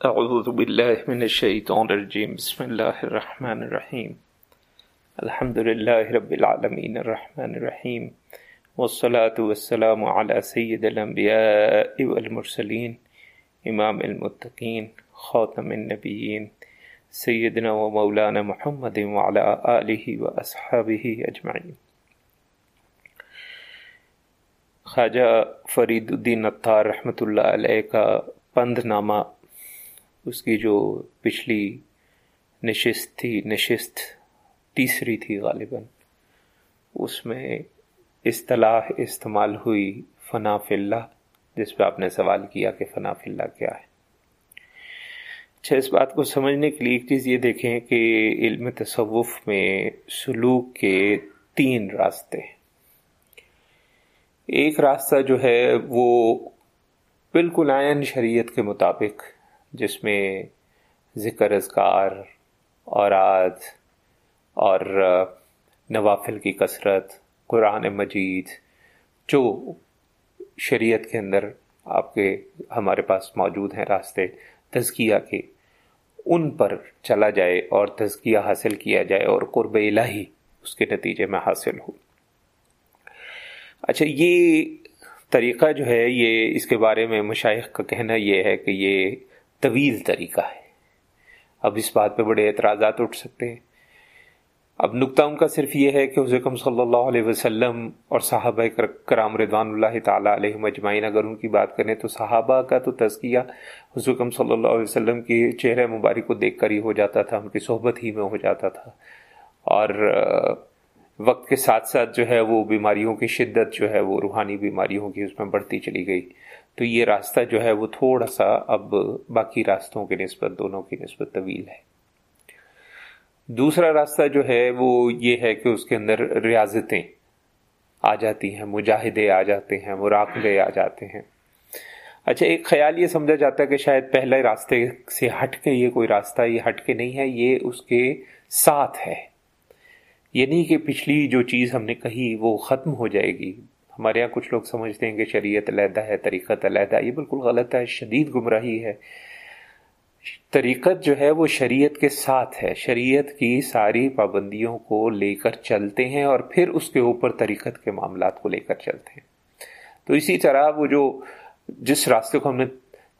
اعوذ باللہ من الشیطان الرجیم بسم اللہ الرحمن الرحیم الحمد للہ رب العالمین الرحمن الرحیم والصلاة والسلام على سید الانبیاء والمرسلین امام المتقین خاتم النبیین سیدنا و مولانا محمد وعلى آلہ و اصحابہ اجمعین خواجہ فرید الدین اتار رحمۃ اللہ علیہ کا پند نامہ اس کی جو پچھلی نشست تھی، نشست تیسری تھی غالباً، اس میں اصطلاح استعمال ہوئی فنا اللہ، جس پہ آپ نے سوال کیا کہ فنا اللہ کیا ہے۔ اچھا اس بات کو سمجھنے کے لیے ایک چیز یہ دیکھیں کہ علم تصوف میں سلوک کے تین راستے ہیں۔ ایک راستہ جو ہے وہ بالکل آئین شریعت کے مطابق جس میں ذکر، اذکار اوراد اور نوافل کی کثرت، قرآن مجید، جو شریعت کے اندر آپ کے ہمارے پاس موجود ہیں راستے تزکیہ کے، ان پر چلا جائے اور تزکیہ حاصل کیا جائے اور قرب الہی اس کے نتیجے میں حاصل ہو۔ اچھا یہ طریقہ جو ہے، یہ اس کے بارے میں مشائق کا کہنا یہ ہے کہ یہ طویل طریقہ ہے۔ اب اس بات پہ بڑے اعتراضات اٹھ سکتے ہیں۔ اب نقطہ ان کا صرف یہ ہے کہ حضرت صلی اللہ علیہ وسلم اور صحابہ کرام ردوان اللہ تعالیٰ علیہ مجمعین اگر ان کی بات کریں تو صحابہ کا تو تزکیہ حضرت صلی اللہ علیہ وسلم کی چہرہ مبارک کو دیکھ کر ہی ہو جاتا تھا، ان کی صحبت ہی میں ہو جاتا تھا۔ اور وقت کے ساتھ ساتھ جو ہے وہ بیماریوں کی شدت جو ہے، وہ روحانی بیماریوں کی اس میں بڑھتی چلی گئی۔ تو یہ راستہ جو ہے وہ تھوڑا سا اب باقی راستوں کی نسبت، دونوں کی نسبت طویل ہے۔ دوسرا راستہ جو ہے وہ یہ ہے کہ اس کے اندر ریاضتیں آ جاتی ہیں، مجاہدے آ جاتے ہیں، مراقبے آ جاتے ہیں۔ اچھا ایک خیال یہ سمجھا جاتا ہے کہ شاید پہلے راستے سے ہٹ کے یہ کوئی راستہ یہ ہٹ کے نہیں ہے، یہ اس کے ساتھ ہے۔ یہ نہیں کہ پچھلی جو چیز ہم نے کہی وہ ختم ہو جائے گی۔ ہمارے یہاں کچھ لوگ سمجھتے ہیں کہ شریعت علیحدہ ہے، طریقت علیحدہ یہ بالکل غلط ہے، شدید گمراہی ہے۔ طریقت جو ہے وہ شریعت کے ساتھ ہے۔ شریعت کی ساری پابندیوں کو لے کر چلتے ہیں اور پھر اس کے اوپر طریقت کے معاملات کو لے کر چلتے ہیں۔ تو اسی طرح وہ جو جس راستے کو ہم نے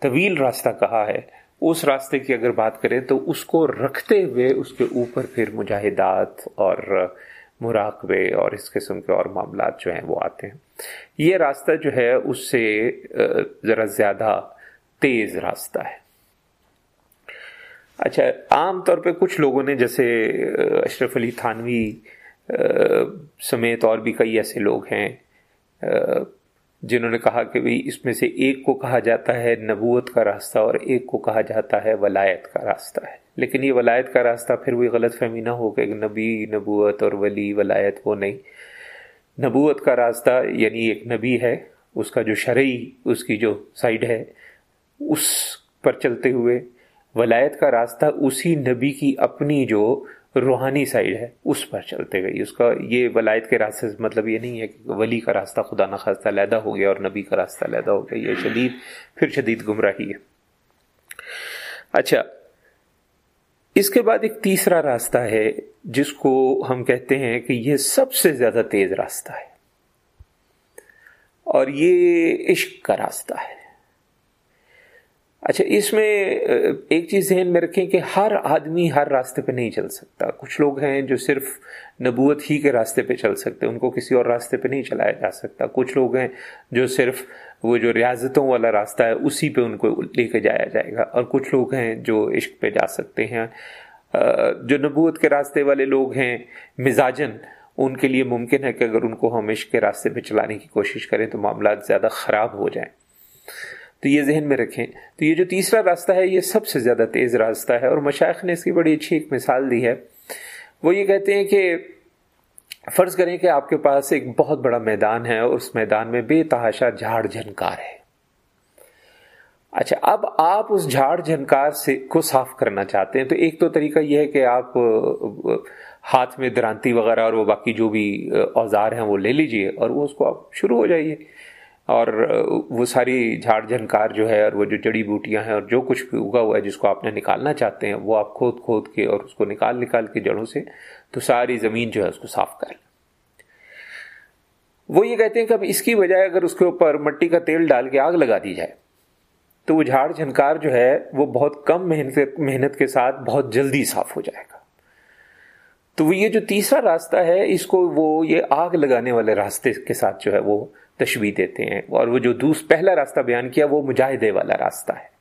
طویل راستہ کہا ہے، اس راستے کی اگر بات کریں تو اس کو رکھتے ہوئے اس کے اوپر پھر مجاہدات اور مراقبے اور اس قسم کے اور معاملات جو ہیں وہ آتے ہیں۔ یہ راستہ جو ہے، اس سے ذرا زیادہ تیز راستہ ہے۔ اچھا عام طور پہ کچھ لوگوں نے، جیسے اشرف علی تھانوی سمیت اور بھی کئی ایسے لوگ ہیں جنہوں نے کہا کہ بھئی اس میں سے ایک کو کہا جاتا ہے نبوت کا راستہ اور ایک کو کہا جاتا ہے ولایت کا راستہ ہے۔ لیکن یہ ولایت کا راستہ پھر وہی غلط فہمی نہ ہو کہ نبی، نبوت اور ولی، ولایت وہ نہیں۔ نبوت کا راستہ یعنی ایک نبی ہے، اس کا جو شرعی، اس کی جو سائڈ ہے، اس پر چلتے ہوئے ولایت کا راستہ اسی نبی کی اپنی جو روحانی سائڈ ہے، اس پر چلتے گئی۔ اس کا یہ ولایت کے راستے سے مطلب یہ نہیں ہے کہ ولی کا راستہ خدا نخواستہ علیحدہ ہو گیا اور نبی کا راستہ علیحدہ ہو گیا، یہ شدید، پھر شدید گمراہی ہے۔ اچھا اس کے بعد ایک تیسرا راستہ ہے، جس کو ہم کہتے ہیں کہ یہ سب سے زیادہ تیز راستہ ہے۔ اور یہ عشق کا راستہ ہے۔ اچھا اس میں ایک چیز ذہن میں رکھیں کہ ہر آدمی ہر راستے پہ نہیں چل سکتا۔ کچھ لوگ ہیں جو صرف نبوت ہی کے راستے پہ چل سکتے، ان کو کسی اور راستے پہ نہیں چلایا جا سکتا۔ کچھ لوگ ہیں جو صرف وہ جو ریاضتوں والا راستہ ہے، اسی پہ ان کو لے کے جایا جائے گا۔ اور کچھ لوگ ہیں جو عشق پہ جا سکتے ہیں۔ جو نبوت کے راستے والے لوگ ہیں، مزاجن، ان کے لیے ممکن ہے کہ اگر ان کو ہم عشق کے راستے پہ چلانے کی کوشش کریں تو معاملات زیادہ خراب ہو جائیں۔ تو یہ ذہن میں رکھیں۔ تو یہ جو تیسرا راستہ ہے، یہ سب سے زیادہ تیز راستہ ہے اور مشائق نے اس کی بڑی اچھی ایک مثال دی ہے۔ وہ یہ کہتے ہیں کہ فرض کریں کہ آپ کے پاس ایک بہت بڑا میدان ہے اور اس میدان میں بے تحاشا جھاڑ جھنکار ہے۔ اچھا اب آپ اس جھاڑ جھنکار سے کو صاف کرنا چاہتے ہیں، تو ایک تو طریقہ یہ ہے کہ آپ، ہاتھ میں درانتی وغیرہ اور وہ باقی جو بھی اوزار ہیں وہ لے لیجیے اور وہ اس کو آپ شروع ہو جائیے۔ اور وہ ساری جھاڑ جھنکار جو ہے اور وہ جو جڑی بوٹیاں ہیں اور جو کچھ بھی اگا ہوا ہے جس کو آپ نے نکالنا چاہتے ہیں، وہ آپ کھود کھود کے اور اس کو نکال نکال کے جڑوں سے تو ساری زمین جو ہے اس کو صاف کر لیں۔ وہ یہ کہتے ہیں کہ اب اس کی بجائے اگر اس کے اوپر مٹی کا تیل ڈال کے آگ لگا دی جائے، تو وہ جھاڑ جھنکار جو ہے وہ بہت کم محنت محنت کے ساتھ بہت جلدی صاف ہو جائے گا۔ تو وہ یہ جو تیسرا راستہ ہے، اس کو وہ یہ آگ لگانے والے راستے کے ساتھ جو ہے وہ تشبیح دیتے ہیں اور وہ جو دوس پہلا راستہ بیان کیا وہ مجاہدے والا راستہ ہے۔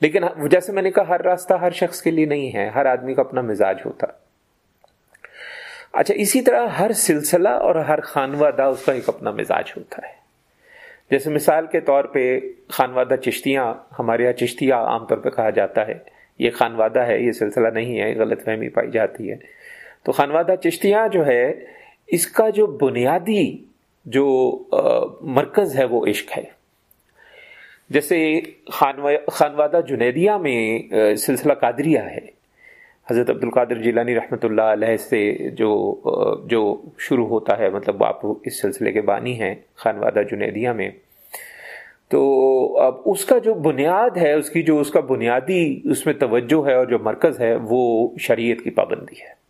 لیکن جیسے میں نے کہا، ہر راستہ ہر شخص کے لیے نہیں ہے، ہر آدمی کا اپنا مزاج ہوتا۔ اچھا اسی طرح ہر سلسلہ اور ہر خانوادہ اس کا ایک اپنا مزاج ہوتا ہے۔ جیسے مثال کے طور پہ خانوادہ چشتیاں، ہمارے یہاں چشتیاں عام طور پہ کہا جاتا ہے۔ یہ خانوادہ ہے، یہ سلسلہ نہیں ہے غلط فہمی پائی جاتی ہے۔ تو خانوادہ چشتیاں جو ہے، اس کا جو بنیادی جو مرکز ہے وہ عشق ہے۔ جیسے خانوادہ جنیدیہ میں سلسلہ قادریہ ہے۔ حضرت عبد القادر جیلانی رحمۃ اللہ علیہ سے جو جو شروع ہوتا ہے مطلب آپ اس سلسلے کے بانی ہیں خانوادہ جنیدیہ میں۔ تو اب اس کا جو بنیاد ہے، اس کی جو، اس کا بنیادی، اس میں توجہ ہے اور جو مرکز ہے، وہ شریعت کی پابندی ہے۔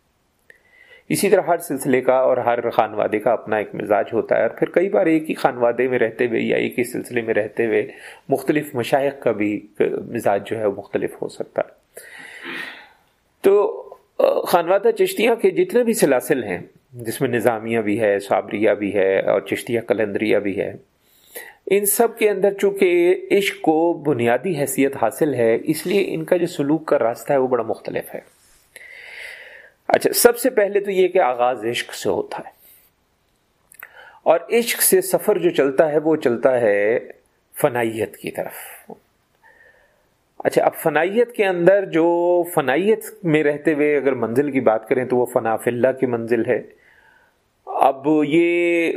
اسی طرح ہر سلسلے کا اور ہر خانوادے کا اپنا ایک مزاج ہوتا ہے اور پھر کئی بار ایک ہی خانوادے میں رہتے ہوئے یا ایک ہی سلسلے میں رہتے ہوئے مختلف مشائق کا بھی مزاج جو ہے وہ مختلف ہو سکتا ہے۔ تو خانوادہ چشتیاں کے جتنے بھی سلاسل ہیں، جس میں نظامیہ بھی ہے، صابریہ بھی ہے اور چشتیہ کلندریہ بھی ہے، ان سب کے اندر چونکہ عشق کو بنیادی حیثیت حاصل ہے، اس لیے ان کا جو سلوک کا راستہ ہے وہ بڑا مختلف ہے۔ اچھا سب سے پہلے تو یہ کہ آغاز عشق سے ہوتا ہے۔ اور عشق سے سفر جو چلتا ہے، وہ چلتا ہے فنائیت کی طرف۔ اچھا اب فنائیت کے اندر جو فنائیت میں رہتے ہوئے اگر منزل کی بات کریں تو وہ فناف اللہ کی منزل ہے۔ اب یہ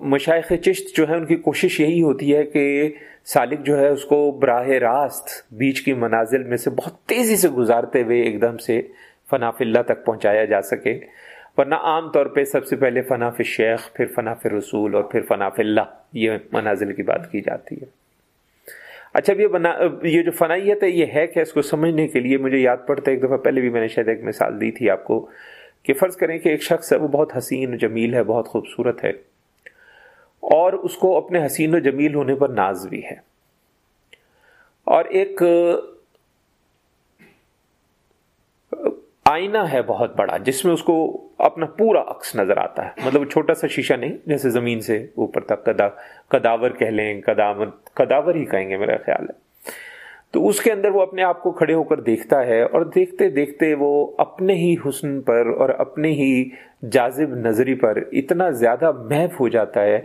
مشائق چشت جو ہے ان کی کوشش یہی ہوتی ہے کہ سالک جو ہے، اس کو براہ راست بیچ کی منازل میں سے بہت تیزی سے گزارتے ہوئے ایک دم سے فناف اللہ تک پہنچایا جا سکے۔ ورنہ عام طور پہ سب سے پہلے فناف شیخ، پھر فناف رسول اور پھر فناف اللہ یہ منازل کی بات کی جاتی ہے۔ اچھا یہ بنا، یہ جو فنائیت ہے، یہ ہے کہ اس کو سمجھنے کے لیے مجھے یاد پڑتا ہے، ایک دفعہ پہلے بھی میں نے شاید ایک مثال دی تھی آپ کو کہ فرض کریں کہ ایک شخص ہے، وہ بہت حسین و جمیل ہے، بہت خوبصورت ہے، اور اس کو اپنے حسین و جمیل ہونے پر ناز بھی ہے۔ اور ایک آئینہ ہے بہت بڑا، جس میں اس کو اپنا پورا عکس نظر آتا ہے۔ مطلب چھوٹا سا شیشہ نہیں، جیسے زمین سے اوپر تک، کدا، کداور کہہ لیں، کداور کداور ہی کہیں گے میرا خیال ہے۔ تو اس کے اندر وہ اپنے آپ کو کھڑے ہو کر دیکھتا ہے اور دیکھتے دیکھتے وہ اپنے ہی حسن پر اور اپنے ہی جازب نظری پر اتنا زیادہ محف ہو جاتا ہے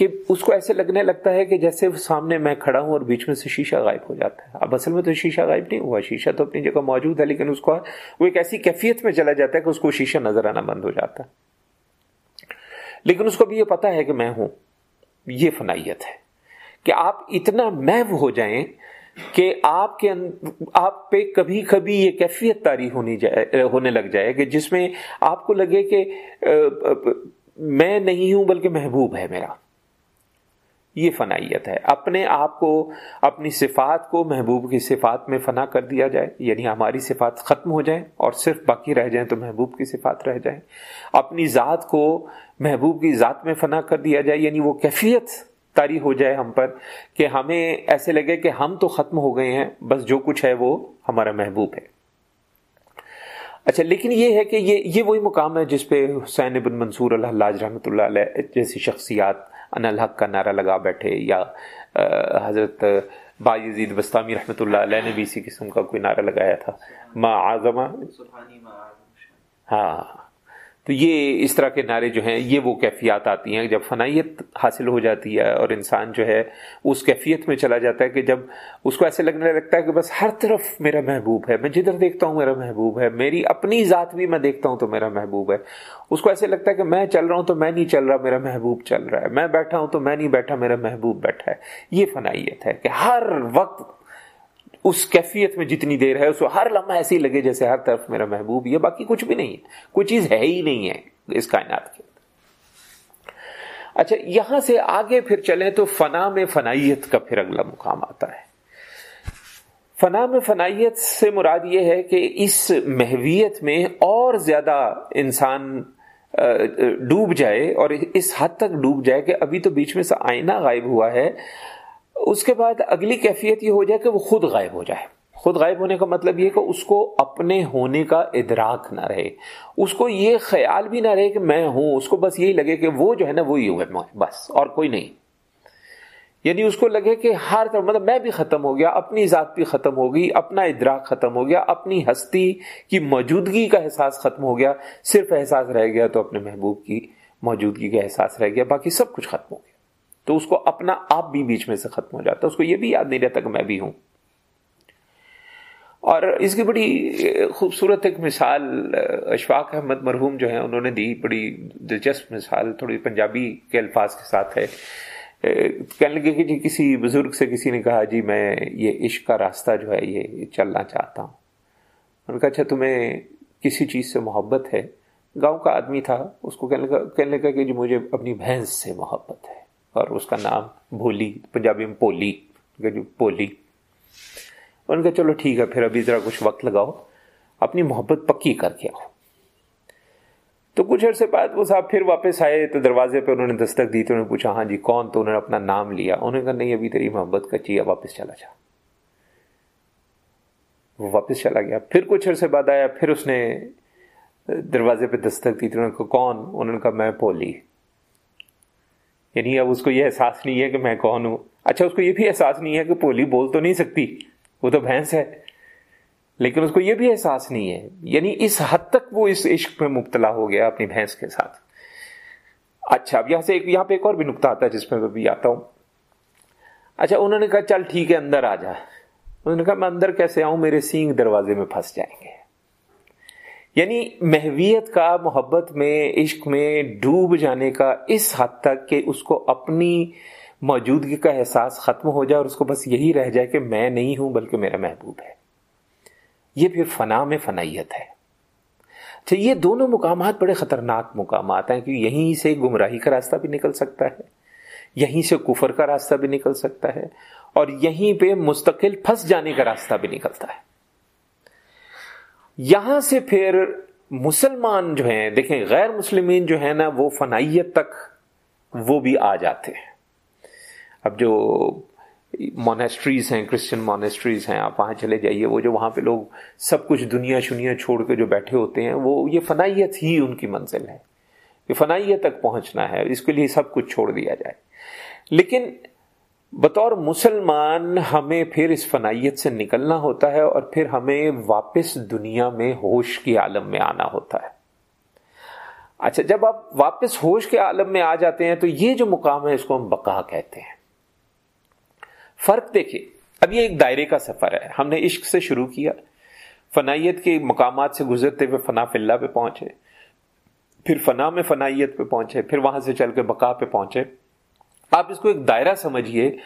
کہ اس کو ایسے لگنے لگتا ہے کہ جیسے سامنے میں کھڑا ہوں اور بیچ میں سے شیشہ غائب ہو جاتا ہے۔ اب اصل میں تو شیشہ غائب نہیں ہوا۔ شیشہ تو اپنی جگہ موجود ہے، لیکن اس کو وہ ایک ایسی کیفیت میں چلا جاتا ہے کہ اس کو شیشہ نظر آنا بند ہو جاتا ہے۔ لیکن اس کو بھی یہ پتا ہے کہ میں ہوں۔ یہ فنائیت ہے کہ آپ اتنا محو ہو جائیں کہ آپ کے آپ پہ کبھی کبھی یہ کیفیت تاری ہونی جائے ہونے لگ جائے کہ جس میں آپ کو لگے کہ میں نہیں ہوں بلکہ محبوب ہے میرا۔ یہ فنائیت ہے۔ اپنے آپ کو، اپنی صفات کو محبوب کی صفات میں فنا کر دیا جائے یعنی ہماری صفات ختم ہو جائیں اور صرف باقی رہ جائیں تو محبوب کی صفات رہ جائیں۔ اپنی ذات کو محبوب کی ذات میں فنا کر دیا جائے یعنی وہ کیفیت تاری ہو جائے ہم پر کہ ہمیں ایسے لگے کہ ہم تو ختم ہو گئے ہیں، بس جو کچھ ہے وہ ہمارا محبوب ہے۔ اچھا لیکن یہ ہے کہ یہ یہ وہی مقام ہے جس پہ حسین ابن منصور اللہ رحمۃ اللہ علیہ جیسی شخصیات ان الحق کا نعرہ لگا بیٹھے یا حضرت باعزید بستامی رحمۃ اللہ علیہ نے بھی اسی قسم کا کوئی نعرہ لگایا تھا۔ ما آزما ہاں۔ تو یہ اس طرح کے نعرے جو ہیں، یہ وہ کیفیات آتی ہیں جب فنائیت حاصل ہو جاتی ہے اور انسان جو ہے اس کیفیت میں چلا جاتا ہے کہ جب اس کو ایسے لگنے لگتا ہے کہ بس ہر طرف میرا محبوب ہے، میں جدھر دیکھتا ہوں میرا محبوب ہے، میری اپنی ذات بھی میں دیکھتا ہوں تو میرا محبوب ہے۔ اس کو ایسے لگتا ہے کہ میں چل رہا ہوں تو میں نہیں چل رہا، میرا محبوب چل رہا ہے۔ میں بیٹھا ہوں تو میں نہیں بیٹھا، میرا محبوب بیٹھا ہے۔ یہ فنائیت ہے کہ ہر وقت اس کیفیت میں جتنی دیر ہے، اس کو ہر لمحہ ایسی لگے جیسے ہر طرف میرا محبوب، یہ باقی کچھ بھی نہیں ہے۔ کوئی چیز ہے ہی نہیں ہے اس کائنات کے۔ اچھا یہاں سے آگے پھر چلیں تو فنا میں فنائیت کا پھر اگلا مقام آتا ہے۔ فنا میں فنائیت سے مراد یہ ہے کہ اس محویت میں اور زیادہ انسان ڈوب جائے اور اس حد تک ڈوب جائے کہ ابھی تو بیچ میں سے آئینہ غائب ہوا ہے۔ اس کے بعد اگلی کیفیت یہ ہو جائے کہ وہ خود غائب ہو جائے۔ خود غائب ہونے کا مطلب یہ کہ اس کو اپنے ہونے کا ادراک نہ رہے۔ اس کو یہ خیال بھی نہ رہے کہ میں ہوں، اس کو بس یہی لگے کہ وہ جو ہے نا وہی ہوئے بس، اور کوئی نہیں۔ یعنی اس کو لگے کہ ہر طرح مطلب میں بھی ختم ہو گیا، اپنی ذات بھی ختم ہو گئی، اپنا ادراک ختم ہو گیا، اپنی ہستی کی موجودگی کا احساس ختم ہو گیا۔ صرف احساس رہ گیا تو اپنے محبوب کی موجودگی کا احساس رہ گیا، باقی سب کچھ ختم ہو گیا۔ تو اس کو اپنا آپ بھی بیچ میں سے ختم ہو جاتا اس کو یہ بھی یاد نہیں رہتا کہ میں بھی ہوں۔ اور اس کی بڑی خوبصورت ایک مثال، اشفاق احمد مرحوم جو ہیں، انہوں نے دی بڑی دلچسپ مثال، تھوڑی پنجابی کے الفاظ کے ساتھ ہے۔ کہنے لگے کہ جی کسی بزرگ سے کسی نے کہا جی میں یہ عشق کا راستہ جو ہے، یہ چلنا چاہتا ہوں۔ انہوں نے کہا اچھا تمہیں کسی چیز سے محبت ہے؟ گاؤں کا آدمی تھا، اس کو کہنے لگا کہنے لگا کہ جی مجھے اپنی بھینس سے محبت ہے۔ اور اس کا نام بھولی، پنجابی میں پولی جی پولی۔ ان کا چلو ٹھیک ہے، پھر ابھی ذرا کچھ وقت لگاؤ، اپنی محبت پکی کر کے آؤ۔ تو کچھ عرصے بعد وہ صاحب پھر واپس آئے، تو دروازے پہ انہوں نے دستک دی، تو انہوں نے پوچھا ہاں جی کون؟ تو انہوں نے اپنا نام لیا۔ انہوں نے کہا، نہیں، ابھی تیری محبت کچی ہے، واپس چلا جا۔ وہ واپس چلا گیا۔ پھر کچھ عرصے بعد آیا، پھر اس نے دروازے پہ دستک دی، تو انہوں نے کہا، کون؟ انہوں نے کہا، میں پولی۔ یعنی اب اس کو یہ احساس نہیں ہے کہ میں کون ہوں۔ اچھا اس کو یہ بھی احساس نہیں ہے کہ پولی بول تو نہیں سکتی۔ وہ تو بھینس ہے۔ لیکن اس کو یہ بھی احساس نہیں ہے۔ یعنی اس حد تک وہ اس عشق میں مبتلا ہو گیا اپنی بھینس کے ساتھ۔ اچھا اب یہاں سے ایک یہاں پہ ایک اور بھی نقطہ آتا ہے جس میں میں بھی آتا ہوں۔ اچھا انہوں نے کہا، چل ٹھیک ہے، اندر آ جا۔ انہوں نے کہا، میں اندر کیسے آؤں؟ میرے سینگ دروازے میں پھنس جائیں گے۔ یعنی محویت کا، محبت میں، عشق میں ڈوب جانے کا اس حد تک کہ اس کو اپنی موجودگی کا احساس ختم ہو جائے اور اس کو بس یہی رہ جائے کہ میں نہیں ہوں بلکہ میرا محبوب ہے۔ یہ پھر فنا میں فنائیت ہے۔ اچھا یہ دونوں مقامات بڑے خطرناک مقامات ہیں کہ یہیں سے گمراہی کا راستہ بھی نکل سکتا ہے، یہیں سے کفر کا راستہ بھی نکل سکتا ہے اور یہیں پہ مستقل پھنس جانے کا راستہ بھی نکلتا ہے۔ یہاں سے پھر مسلمان جو ہیں، دیکھیں، غیر مسلمین جو ہیں نا، وہ فنائیت تک وہ بھی آ جاتے ہیں۔ اب جو مونیسٹریز ہیں کرسچن مونیسٹریز ہیں، آپ وہاں چلے جائیے، وہ جو وہاں پہ لوگ سب کچھ دنیا شنیا چھوڑ کے جو بیٹھے ہوتے ہیں، وہ، یہ فنائیت ہی ان کی منزل ہے۔ یہ فنائیت تک پہنچنا ہے، اس کے لیے سب کچھ چھوڑ دیا جائے۔ لیکن بطور مسلمان ہمیں پھر اس فنائیت سے نکلنا ہوتا ہے اور پھر ہمیں واپس دنیا میں ہوش کے عالم میں آنا ہوتا ہے۔ اچھا جب آپ واپس ہوش کے عالم میں آ جاتے ہیں تو یہ جو مقام ہے اس کو ہم بقا کہتے ہیں۔ فرق دیکھیے، اب یہ ایک دائرے کا سفر ہے۔ ہم نے عشق سے شروع کیا، فنائیت کے مقامات سے گزرتے ہوئے فنا فلّہ پہ پہنچے، پھر فنا میں فنائیت پہ پہنچے، پھر وہاں سے چل کے بقا پہ پہنچے۔ آپ اس کو ایک دائرہ سمجھیے۔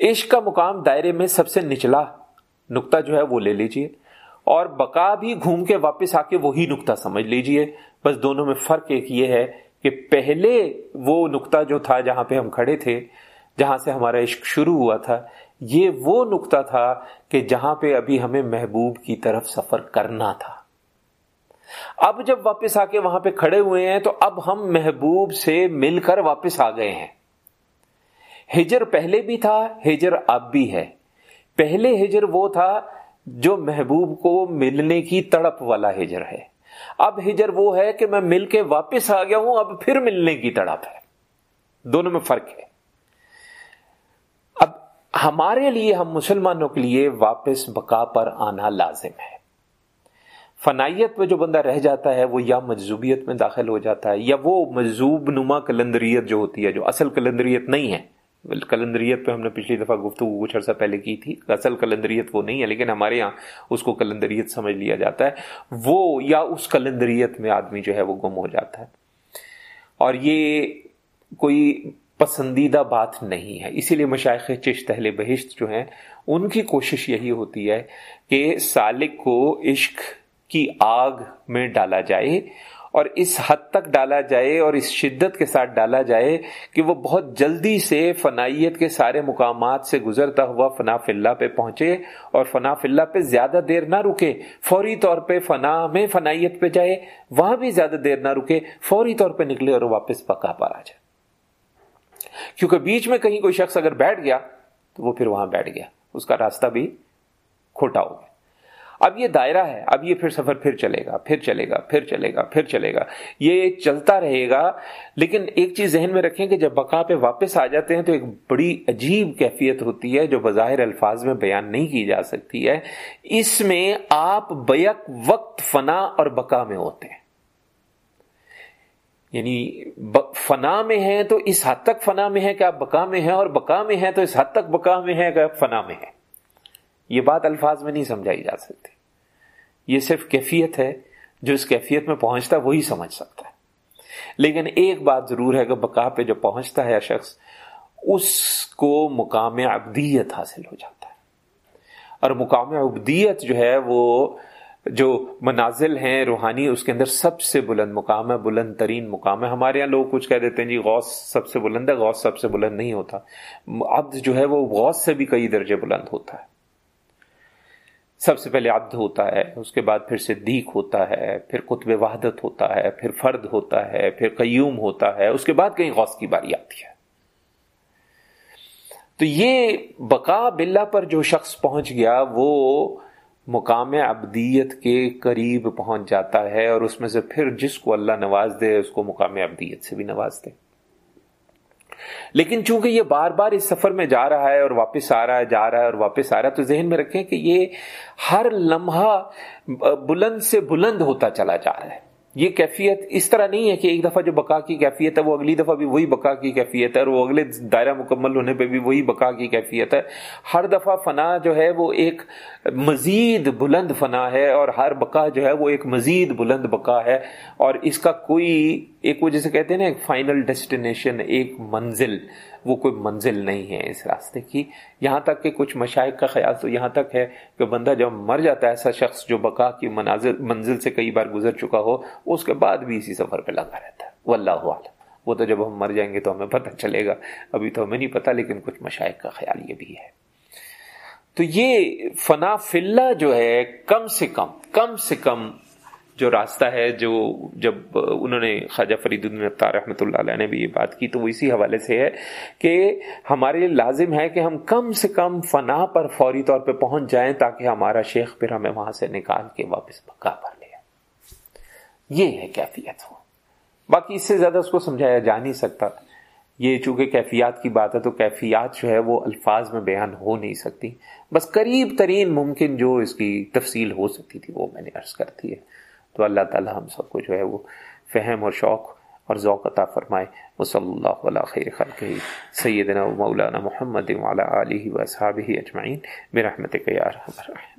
عشق کا مقام دائرے میں سب سے نچلا نقطہ جو ہے وہ لے لیجیے۔ اور بقا بھی گھوم کے واپس آ کے وہی نقطہ سمجھ لیجیے۔ بس دونوں میں فرق ایک یہ ہے کہ پہلے وہ نقطہ جو تھا جہاں پہ ہم کھڑے تھے، جہاں سے ہمارا عشق شروع ہوا تھا، یہ وہ نقطہ تھا کہ جہاں پہ ابھی ہمیں محبوب کی طرف سفر کرنا تھا۔ اب جب واپس آ کے وہاں پہ کھڑے ہوئے ہیں تو اب ہم محبوب سے مل کر واپس آ گئے ہیں۔ ہجر پہلے بھی تھا، ہجر اب بھی ہے۔ پہلے ہجر وہ تھا جو محبوب کو ملنے کی تڑپ والا ہجر ہے۔ اب ہجر وہ ہے کہ میں مل کے واپس آ گیا ہوں، اب پھر ملنے کی تڑپ ہے۔ دونوں میں فرق ہے۔ اب ہمارے لیے، ہم مسلمانوں کے لیے واپس بقا پر آنا لازم ہے۔ فنائیت میں جو بندہ رہ جاتا ہے، وہ یا مجزوبیت میں داخل ہو جاتا ہے، یا وہ مجزوب نما کلندریت جو ہوتی ہے، جو اصل کلندریت نہیں ہے کلندریت پہ ہم نے پچھلی دفعہ گفتگو کچھ عرصہ پہلے کی تھی۔ اصل کلندریت وہ نہیں ہے، لیکن ہمارے یہاں اس کو کلندریت سمجھ لیا جاتا ہے۔ وہ یا اس کلندریت میں آدمی جو ہے وہ گم ہو جاتا ہے۔ اور یہ کوئی پسندیدہ بات نہیں ہے۔ اسی لیے مشائق چشت اہل بہشت جو ہیں، ان کی کوشش یہی ہوتی ہے کہ سالک کو عشق کی آگ میں ڈالا جائے۔ اور اس حد تک ڈالا جائے اور اس شدت کے ساتھ ڈالا جائے کہ وہ بہت جلدی سے فنائیت کے سارے مقامات سے گزرتا ہوا فنا فلّہ پہ پہنچے اور فنا فلّہ پہ زیادہ دیر نہ رکے، فوری طور پہ فنا میں فنائیت پہ جائے، وہاں بھی زیادہ دیر نہ رکے، فوری طور پہ نکلے اور واپس پکا پر آ جائے۔ کیونکہ بیچ میں کہیں کوئی شخص اگر بیٹھ گیا تو وہ پھر وہاں بیٹھ گیا، اس کا راستہ بھی کھوٹا ہو گیا۔ اب یہ دائرہ ہے، اب یہ پھر سفر پھر چلے گا، پھر چلے گا، پھر چلے گا، پھر چلے گا۔ یہ چلتا رہے گا، لیکن ایک چیز ذہن میں رکھیں کہ جب بقا پہ واپس آ جاتے ہیں تو ایک بڑی عجیب کیفیت ہوتی ہے جو بظاہر الفاظ میں بیان نہیں کی جا سکتی ہے۔ اس میں آپ بیک وقت فنا اور بقا میں ہوتے ہیں۔ یعنی فنا میں ہیں تو اس حد تک فنا میں ہے کہ آپ بقا میں ہیں اور بقا میں ہیں تو اس حد تک بقا میں ہے کہ آپ فنا میں ہیں۔ یہ بات الفاظ میں نہیں سمجھائی جا سکتی۔ یہ صرف کیفیت ہے، جو اس کیفیت میں پہنچتا ہے، وہی سمجھ سکتا ہے۔ لیکن ایک بات ضرور ہے کہ بقا پہ جو پہنچتا ہے شخص، اس کو مقام ابدیت حاصل ہو جاتا ہے۔ اور مقام ابدیت جو ہے، وہ جو منازل ہیں، روحانی، اس کے اندر سب سے بلند مقام ہے، بلند ترین مقام ہے۔ ہمارے یہاں لوگ کچھ کہہ دیتے ہیں جی غوث سب سے بلند ہے، غوث سب سے بلند نہیں ہوتا۔ عبد جو ہے، وہ غوث سے بھی کئی درجے بلند ہوتا ہے۔ سب سے پہلے عبد ہوتا ہے، اس کے بعد پھر صدیق ہوتا ہے، پھر قطب وحدت ہوتا ہے، پھر فرد ہوتا ہے، پھر قیوم ہوتا ہے، اس کے بعد کہیں غوث کی باری آتی ہے۔ تو یہ بقا بلا پر جو شخص پہنچ گیا، وہ مقام ابدیت کے قریب پہنچ جاتا ہے اور اس میں سے پھر جس کو اللہ نواز دے، اس کو مقام ابدیت سے بھی نواز دے۔ لیکن چونکہ یہ بار بار اس سفر میں جا رہا ہے اور واپس آ رہا ہے، جا رہا ہے اور واپس آ رہا ہے، تو ذہن میں رکھیں کہ یہ ہر لمحہ بلند سے بلند ہوتا چلا جا رہا ہے۔ یہ کیفیت اس طرح نہیں ہے کہ ایک دفعہ جو بقا کی کیفیت ہے، وہ اگلی دفعہ بھی وہی بقا کی کیفیت ہے اور وہ اگلے دائرہ مکمل ہونے پہ بھی وہی بقا کی کیفیت ہے۔ ہر دفعہ فنا جو ہے وہ ایک مزید بلند فنا ہے اور ہر بقا جو ہے وہ ایک مزید بلند بقا ہے اور اس کا کوئی ایک وہ جیسے کہتے ہیں نا، ایک فائنل ڈیسٹینیشن، ایک منزل، وہ کوئی منزل نہیں ہے اس راستے کی۔ یہاں تک کہ کچھ مشائق کا خیال تو یہاں تک ہے کہ بندہ جب مر جاتا ہے ایسا شخص جو بقا کی منازل، منزل سے کئی بار گزر چکا ہو، اس کے بعد بھی اسی سفر پہ لگا رہتا ہے۔ وہ اللہ عالم وہ تو جب ہم مر جائیں گے تو ہمیں پتہ چلے گا۔ ابھی تو ہمیں نہیں پتا لیکن کچھ مشائق کا خیال یہ بھی ہے۔ تو یہ فنا فلہ جو ہے، کم سے کم کم سے کم جو راستہ ہے، جو جب انہوں نے خواجہ فرید الطار رحمۃ اللہ علیہ نے بھی یہ بات کی، تو وہ اسی حوالے سے ہے کہ ہمارے لیے لازم ہے کہ ہم کم سے کم فنا پر فوری طور پہ پہنچ جائیں تاکہ ہمارا شیخ پھر ہمیں وہاں سے نکال کے واپس پکا پر لے۔ یہ ہے کیفیت۔ ہو باقی اس سے زیادہ اس کو سمجھایا جا نہیں سکتا۔ یہ چونکہ کیفیات کی بات ہے، تو کیفیات جو ہے وہ الفاظ میں بیان ہو نہیں سکتی۔ بس قریب ترین ممکن جو اس کی تفصیل ہو سکتی تھی، وہ میں نے عرض کرتی ہے۔ تو اللہ تعالی ہم سب کو جو ہے وہ فہم اور شوق اور ذوق عطا فرمائے۔ وہ صلی اللہ علیہ خیر خلق سیدنا مولانا محمد علیہ و اصحابہ اجمعین۔ برحمتک یا رحم الرحیم